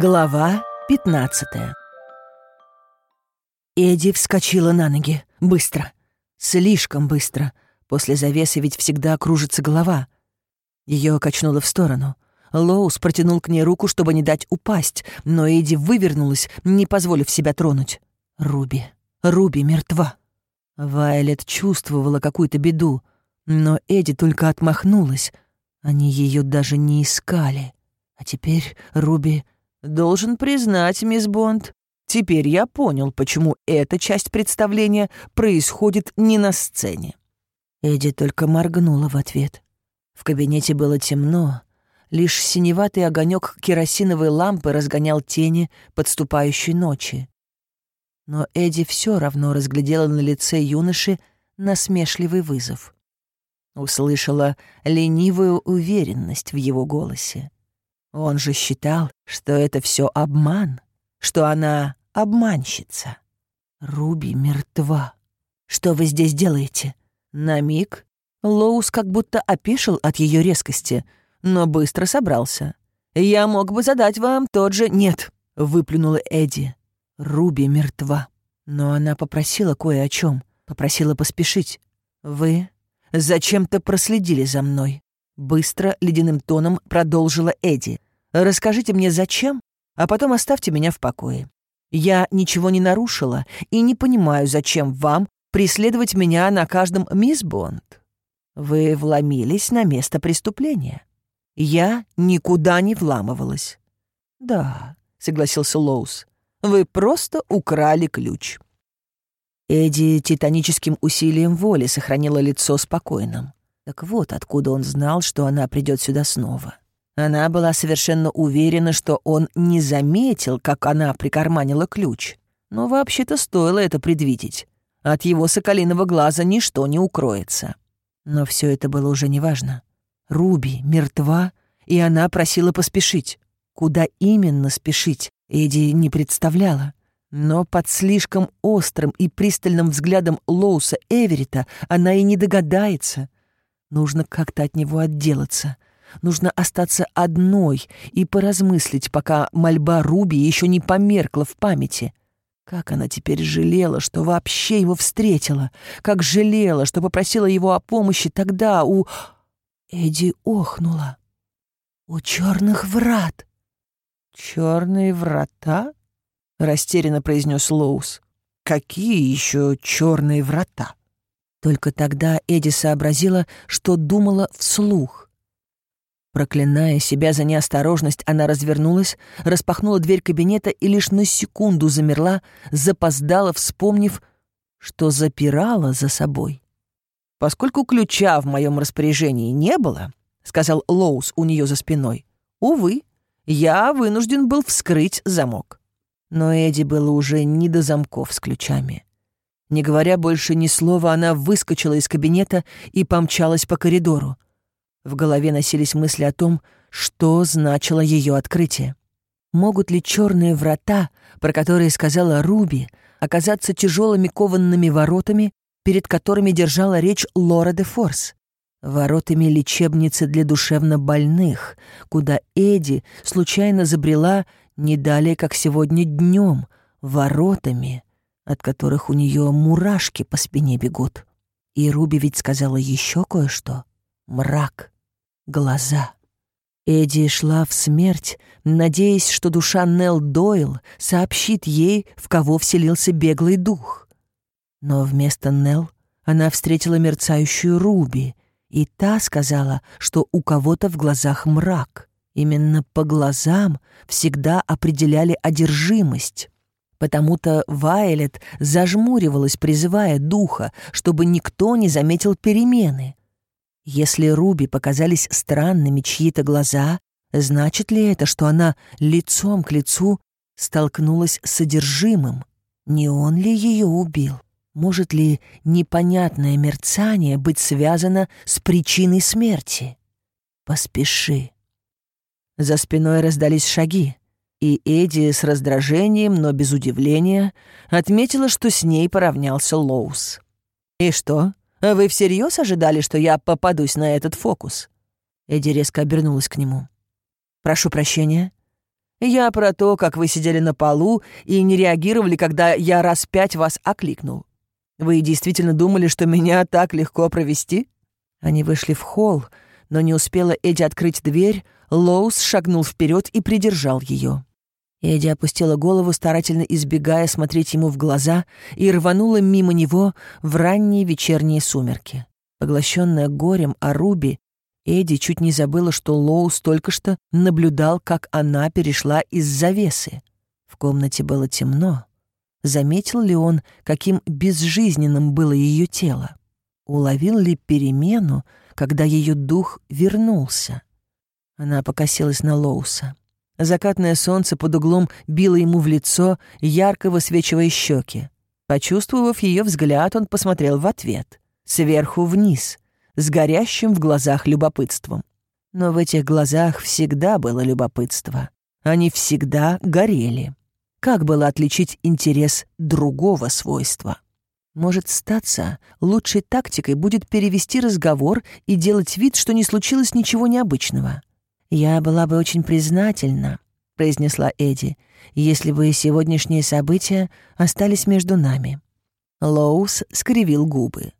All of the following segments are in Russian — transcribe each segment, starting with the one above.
Глава 15 Эдди вскочила на ноги. Быстро. Слишком быстро. После завесы ведь всегда кружится голова. Ее качнуло в сторону. Лоус протянул к ней руку, чтобы не дать упасть, но Эдди вывернулась, не позволив себя тронуть. Руби. Руби мертва. Вайлет чувствовала какую-то беду, но Эдди только отмахнулась. Они ее даже не искали. А теперь Руби Должен признать, мисс Бонд, теперь я понял, почему эта часть представления происходит не на сцене. Эдди только моргнула в ответ. В кабинете было темно, лишь синеватый огонек керосиновой лампы разгонял тени подступающей ночи. Но Эдди все равно разглядела на лице юноши насмешливый вызов. Услышала ленивую уверенность в его голосе. Он же считал, что это все обман, что она обманщица. Руби мертва. Что вы здесь делаете? На миг Лоус как будто опешил от ее резкости, но быстро собрался. «Я мог бы задать вам тот же...» «Нет», — выплюнула Эдди. «Руби мертва». Но она попросила кое о чем, попросила поспешить. «Вы зачем-то проследили за мной. Быстро, ледяным тоном продолжила Эдди. «Расскажите мне, зачем, а потом оставьте меня в покое. Я ничего не нарушила и не понимаю, зачем вам преследовать меня на каждом мисс Бонд. Вы вломились на место преступления. Я никуда не вламывалась». «Да», — согласился Лоус, — «вы просто украли ключ». Эдди титаническим усилием воли сохранила лицо спокойным. Так вот, откуда он знал, что она придет сюда снова. Она была совершенно уверена, что он не заметил, как она прикарманила ключ. Но вообще-то стоило это предвидеть. От его соколиного глаза ничто не укроется. Но все это было уже неважно. Руби мертва, и она просила поспешить. Куда именно спешить, Эдди не представляла. Но под слишком острым и пристальным взглядом Лоуса Эверита она и не догадается — Нужно как-то от него отделаться. Нужно остаться одной и поразмыслить, пока мольба Руби еще не померкла в памяти. Как она теперь жалела, что вообще его встретила. Как жалела, что попросила его о помощи тогда у... Эдди охнула. «У черных врат». «Черные врата?» — растерянно произнес Лоус. «Какие еще черные врата?» Только тогда Эдди сообразила, что думала вслух. Проклиная себя за неосторожность, она развернулась, распахнула дверь кабинета и лишь на секунду замерла, запоздала, вспомнив, что запирала за собой. «Поскольку ключа в моем распоряжении не было», — сказал Лоус у нее за спиной, — «увы, я вынужден был вскрыть замок». Но Эдди было уже не до замков с ключами. Не говоря больше ни слова, она выскочила из кабинета и помчалась по коридору. В голове носились мысли о том, что значило ее открытие. Могут ли черные врата, про которые сказала Руби, оказаться тяжелыми кованными воротами, перед которыми держала речь Лора де Форс? Воротами лечебницы для душевнобольных, куда Эдди случайно забрела не далее, как сегодня днем, воротами — от которых у нее мурашки по спине бегут. И Руби ведь сказала еще кое-что. Мрак. Глаза. Эдди шла в смерть, надеясь, что душа Нелл Дойл сообщит ей, в кого вселился беглый дух. Но вместо Нелл она встретила мерцающую Руби, и та сказала, что у кого-то в глазах мрак. Именно по глазам всегда определяли одержимость. Потому-то Вайлет зажмуривалась, призывая духа, чтобы никто не заметил перемены. Если Руби показались странными чьи-то глаза, значит ли это, что она лицом к лицу столкнулась с содержимым? Не он ли ее убил? Может ли непонятное мерцание быть связано с причиной смерти? Поспеши. За спиной раздались шаги и Эдди с раздражением, но без удивления, отметила, что с ней поравнялся Лоус. «И что, вы всерьез ожидали, что я попадусь на этот фокус?» Эдди резко обернулась к нему. «Прошу прощения». Я про то, как вы сидели на полу и не реагировали, когда я раз пять вас окликнул. Вы действительно думали, что меня так легко провести?» Они вышли в холл, но не успела Эдди открыть дверь, Лоус шагнул вперед и придержал ее. Эдди опустила голову, старательно избегая смотреть ему в глаза, и рванула мимо него в ранние вечерние сумерки. Поглощенная горем о Руби, Эдди чуть не забыла, что Лоус только что наблюдал, как она перешла из завесы. В комнате было темно. Заметил ли он, каким безжизненным было ее тело? Уловил ли перемену, когда ее дух вернулся? Она покосилась на Лоуса. Закатное солнце под углом било ему в лицо, ярко высвечивая щеки. Почувствовав ее взгляд, он посмотрел в ответ, сверху вниз, с горящим в глазах любопытством. Но в этих глазах всегда было любопытство. Они всегда горели. Как было отличить интерес другого свойства? Может, статься, лучшей тактикой будет перевести разговор и делать вид, что не случилось ничего необычного. «Я была бы очень признательна», — произнесла Эдди, «если бы сегодняшние события остались между нами». Лоус скривил губы.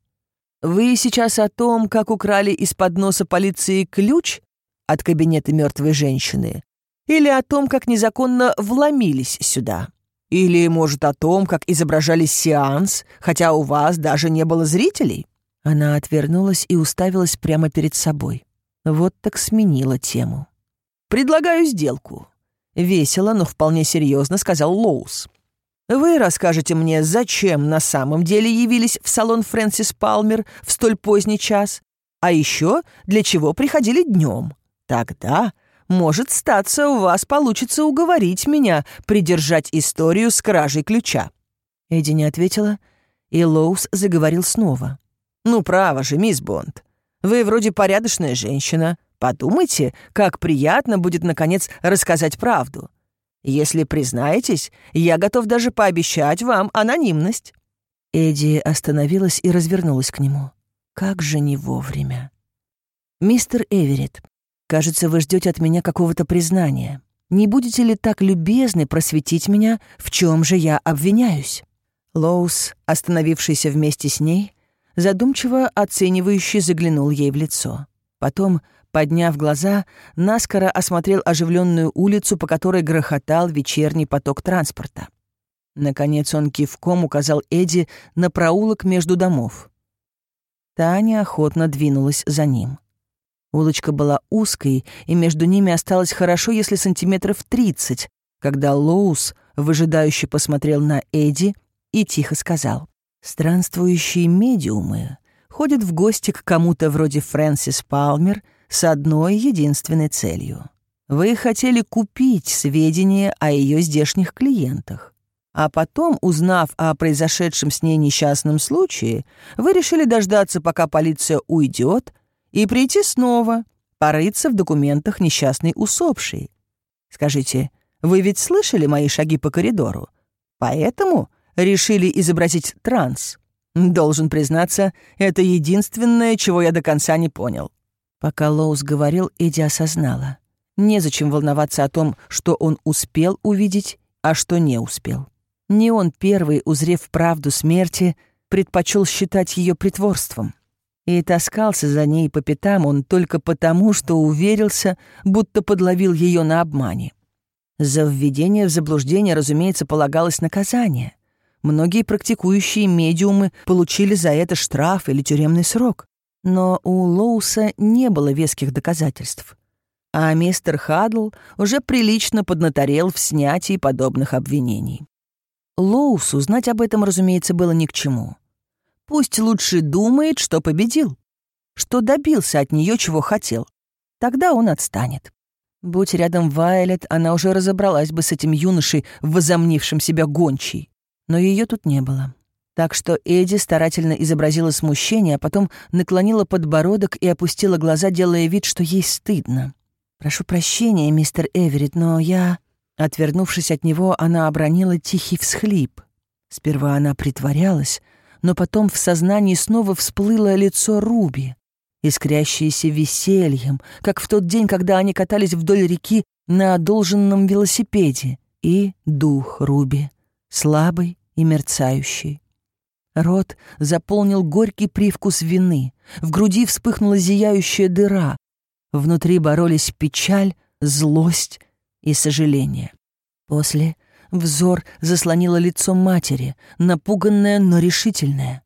«Вы сейчас о том, как украли из-под носа полиции ключ от кабинета мертвой женщины? Или о том, как незаконно вломились сюда? Или, может, о том, как изображали сеанс, хотя у вас даже не было зрителей?» Она отвернулась и уставилась прямо перед собой. Вот так сменила тему. «Предлагаю сделку». Весело, но вполне серьезно сказал Лоус. «Вы расскажете мне, зачем на самом деле явились в салон Фрэнсис Палмер в столь поздний час, а еще для чего приходили днем. Тогда, может статься, у вас получится уговорить меня придержать историю с кражей ключа». Эдди не ответила, и Лоус заговорил снова. «Ну, право же, мисс Бонд. Вы вроде порядочная женщина. Подумайте, как приятно будет, наконец, рассказать правду. Если признаетесь, я готов даже пообещать вам анонимность». Эдди остановилась и развернулась к нему. «Как же не вовремя!» «Мистер Эверетт, кажется, вы ждете от меня какого-то признания. Не будете ли так любезны просветить меня, в чем же я обвиняюсь?» Лоус, остановившийся вместе с ней, задумчиво оценивающе заглянул ей в лицо. Потом, подняв глаза, наскоро осмотрел оживленную улицу, по которой грохотал вечерний поток транспорта. Наконец он кивком указал Эдди на проулок между домов. Таня охотно двинулась за ним. Улочка была узкой, и между ними осталось хорошо, если сантиметров тридцать, когда Лоус выжидающе посмотрел на Эдди и тихо сказал. Странствующие медиумы ходят в гости к кому-то вроде Фрэнсис Палмер с одной единственной целью. Вы хотели купить сведения о ее здешних клиентах. А потом, узнав о произошедшем с ней несчастном случае, вы решили дождаться, пока полиция уйдет, и прийти снова, порыться в документах несчастной усопшей. Скажите, вы ведь слышали мои шаги по коридору? Поэтому решили изобразить транс. Должен признаться, это единственное, чего я до конца не понял. Пока Лоус говорил, Эдди осознала. Незачем волноваться о том, что он успел увидеть, а что не успел. Не он первый, узрев правду смерти, предпочел считать ее притворством. И таскался за ней по пятам он только потому, что уверился, будто подловил ее на обмане. За введение в заблуждение, разумеется, полагалось наказание. Многие практикующие медиумы получили за это штраф или тюремный срок. Но у Лоуса не было веских доказательств. А мистер Хадл уже прилично поднаторел в снятии подобных обвинений. Лоусу знать об этом, разумеется, было ни к чему. Пусть лучше думает, что победил, что добился от нее, чего хотел. Тогда он отстанет. Будь рядом Вайлет, она уже разобралась бы с этим юношей, возомнившим себя гончей но ее тут не было. Так что Эдди старательно изобразила смущение, а потом наклонила подбородок и опустила глаза, делая вид, что ей стыдно. «Прошу прощения, мистер Эверетт, но я...» Отвернувшись от него, она обронила тихий всхлип. Сперва она притворялась, но потом в сознании снова всплыло лицо Руби, искрящееся весельем, как в тот день, когда они катались вдоль реки на одолженном велосипеде, и дух Руби, слабый и мерцающий. Рот заполнил горький привкус вины, в груди вспыхнула зияющая дыра, внутри боролись печаль, злость и сожаление. После взор заслонило лицо матери, напуганное, но решительное.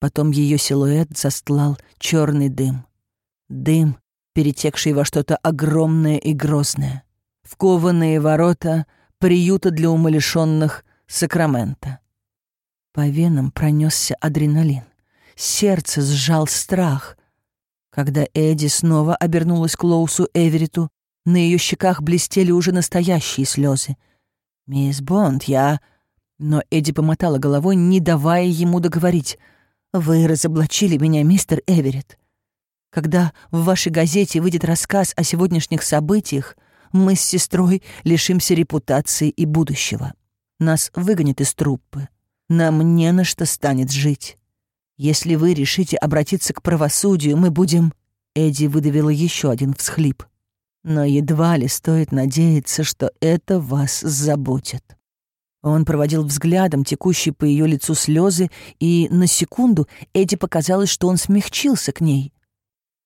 Потом ее силуэт застлал черный дым. Дым, перетекший во что-то огромное и грозное. В кованые ворота приюта для умалишенных Сакрамента. По венам пронесся адреналин. Сердце сжал страх. Когда Эдди снова обернулась к Лоусу Эверету, на ее щеках блестели уже настоящие слезы. «Мисс Бонд, я...» Но Эдди помотала головой, не давая ему договорить. «Вы разоблачили меня, мистер Эверетт. Когда в вашей газете выйдет рассказ о сегодняшних событиях, мы с сестрой лишимся репутации и будущего. Нас выгонят из труппы. Нам не на что станет жить. Если вы решите обратиться к правосудию, мы будем...» Эдди выдавила еще один всхлип. «Но едва ли стоит надеяться, что это вас заботит». Он проводил взглядом текущие по ее лицу слезы, и на секунду Эдди показалось, что он смягчился к ней.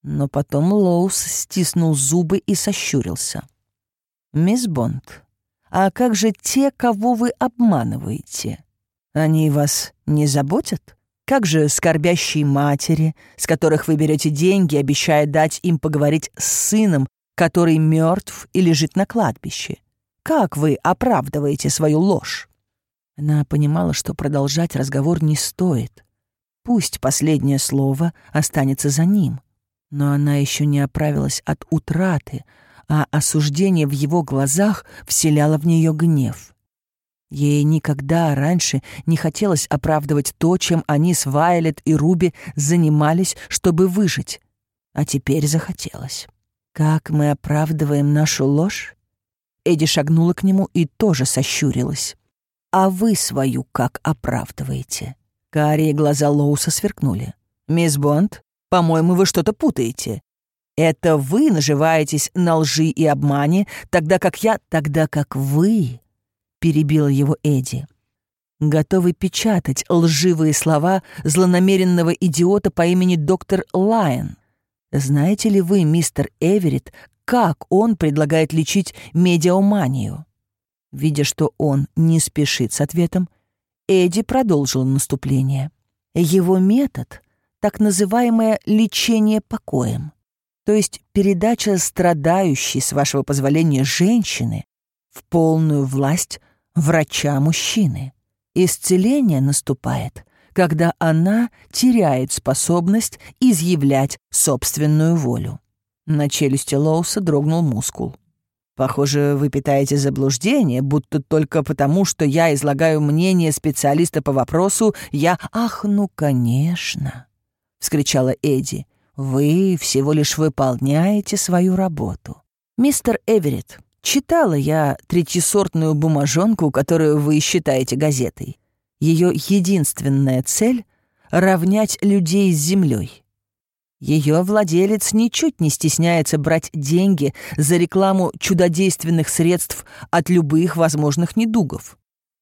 Но потом Лоус стиснул зубы и сощурился. «Мисс Бонд, а как же те, кого вы обманываете? Они вас не заботят? Как же скорбящие матери, с которых вы берете деньги, обещая дать им поговорить с сыном, который мертв и лежит на кладбище? Как вы оправдываете свою ложь?» Она понимала, что продолжать разговор не стоит. Пусть последнее слово останется за ним. Но она еще не оправилась от утраты, а осуждение в его глазах вселяло в нее гнев. Ей никогда раньше не хотелось оправдывать то, чем они с Вайлет и Руби занимались, чтобы выжить. А теперь захотелось. «Как мы оправдываем нашу ложь?» Эдди шагнула к нему и тоже сощурилась. «А вы свою как оправдываете?» Карие глаза Лоуса сверкнули. «Мисс Бонд, по-моему, вы что-то путаете. Это вы наживаетесь на лжи и обмане, тогда как я, тогда как вы, перебила его Эдди. Готовы печатать лживые слова злонамеренного идиота по имени доктор Лайон. Знаете ли вы, мистер Эверетт, как он предлагает лечить медиуманию? Видя, что он не спешит с ответом, Эдди продолжил наступление. Его метод — так называемое лечение покоем то есть передача страдающей, с вашего позволения, женщины в полную власть врача-мужчины. Исцеление наступает, когда она теряет способность изъявлять собственную волю. На челюсти Лоуса дрогнул мускул. «Похоже, вы питаете заблуждение, будто только потому, что я излагаю мнение специалиста по вопросу, я... Ах, ну, конечно!» — вскричала Эдди. Вы всего лишь выполняете свою работу. Мистер Эверетт, читала я третьесортную бумажонку, которую вы считаете газетой. Ее единственная цель — равнять людей с землей. Ее владелец ничуть не стесняется брать деньги за рекламу чудодейственных средств от любых возможных недугов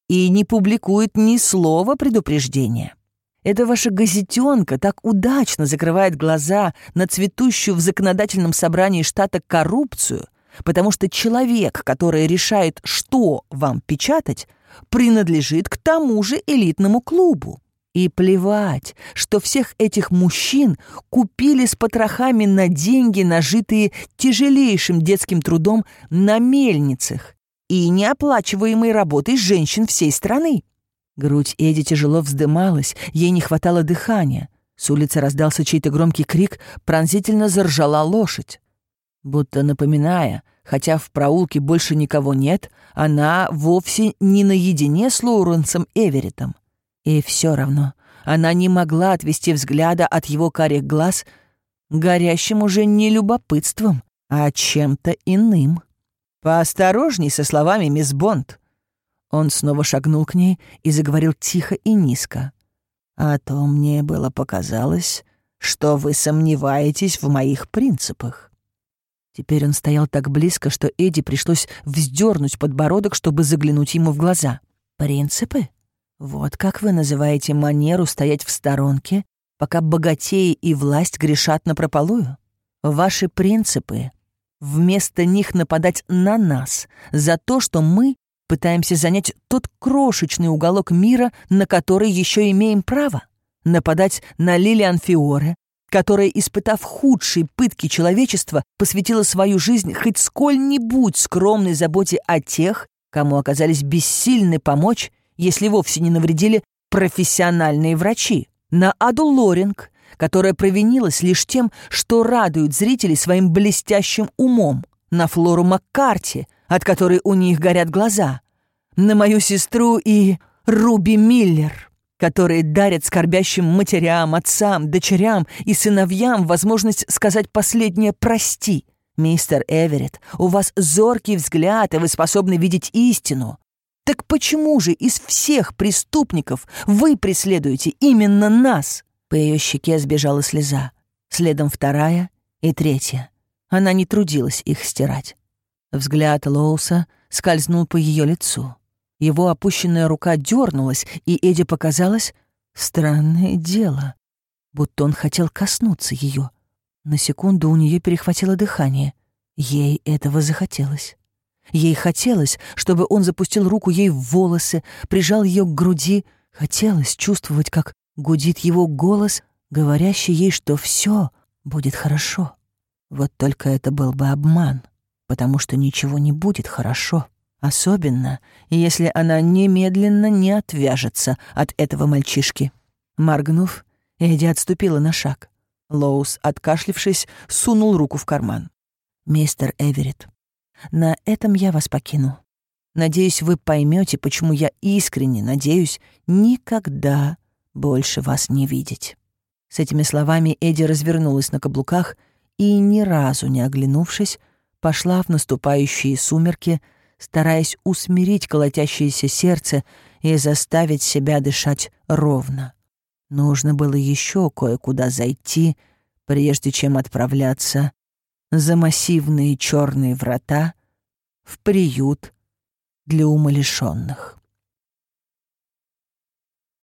и не публикует ни слова предупреждения. Эта ваша газетенка так удачно закрывает глаза на цветущую в законодательном собрании штата коррупцию, потому что человек, который решает, что вам печатать, принадлежит к тому же элитному клубу. И плевать, что всех этих мужчин купили с потрохами на деньги, нажитые тяжелейшим детским трудом на мельницах и неоплачиваемой работой женщин всей страны. Грудь Эди тяжело вздымалась, ей не хватало дыхания. С улицы раздался чей-то громкий крик, пронзительно заржала лошадь. Будто напоминая, хотя в проулке больше никого нет, она вовсе не наедине с Лоуренсом Эверетом. И все равно она не могла отвести взгляда от его карих глаз, горящим уже не любопытством, а чем-то иным. «Поосторожней со словами, мисс Бонд», он снова шагнул к ней и заговорил тихо и низко. «А то мне было показалось, что вы сомневаетесь в моих принципах. Теперь он стоял так близко, что Эдди пришлось вздернуть подбородок, чтобы заглянуть ему в глаза. «Принципы? Вот как вы называете манеру стоять в сторонке, пока богатеи и власть грешат на прополую? Ваши принципы вместо них нападать на нас за то, что мы пытаемся занять тот крошечный уголок мира, на который еще имеем право. Нападать на Лилиан Фиоре, которая, испытав худшие пытки человечества, посвятила свою жизнь хоть сколь-нибудь скромной заботе о тех, кому оказались бессильны помочь, если вовсе не навредили профессиональные врачи. На Аду Лоринг, которая провинилась лишь тем, что радует зрителей своим блестящим умом, на Флору Маккарти, от которой у них горят глаза, на мою сестру и Руби Миллер, которые дарят скорбящим матерям, отцам, дочерям и сыновьям возможность сказать последнее «прости». «Мистер Эверетт, у вас зоркий взгляд, и вы способны видеть истину. Так почему же из всех преступников вы преследуете именно нас?» По ее щеке сбежала слеза. Следом вторая и третья. Она не трудилась их стирать. Взгляд Лоуса скользнул по ее лицу. Его опущенная рука дернулась, и Эдди показалось странное дело, будто он хотел коснуться ее. На секунду у нее перехватило дыхание. Ей этого захотелось. Ей хотелось, чтобы он запустил руку ей в волосы, прижал ее к груди. Хотелось чувствовать, как гудит его голос, говорящий ей, что все будет хорошо. Вот только это был бы обман, потому что ничего не будет хорошо. Особенно, если она немедленно не отвяжется от этого мальчишки. Моргнув, Эдди отступила на шаг. Лоус, откашлившись, сунул руку в карман. «Мистер Эверетт, на этом я вас покину. Надеюсь, вы поймете, почему я искренне надеюсь никогда больше вас не видеть». С этими словами Эдди развернулась на каблуках и, ни разу не оглянувшись, пошла в наступающие сумерки, стараясь усмирить колотящееся сердце и заставить себя дышать ровно. Нужно было еще кое-куда зайти, прежде чем отправляться за массивные черные врата в приют для умалишенных.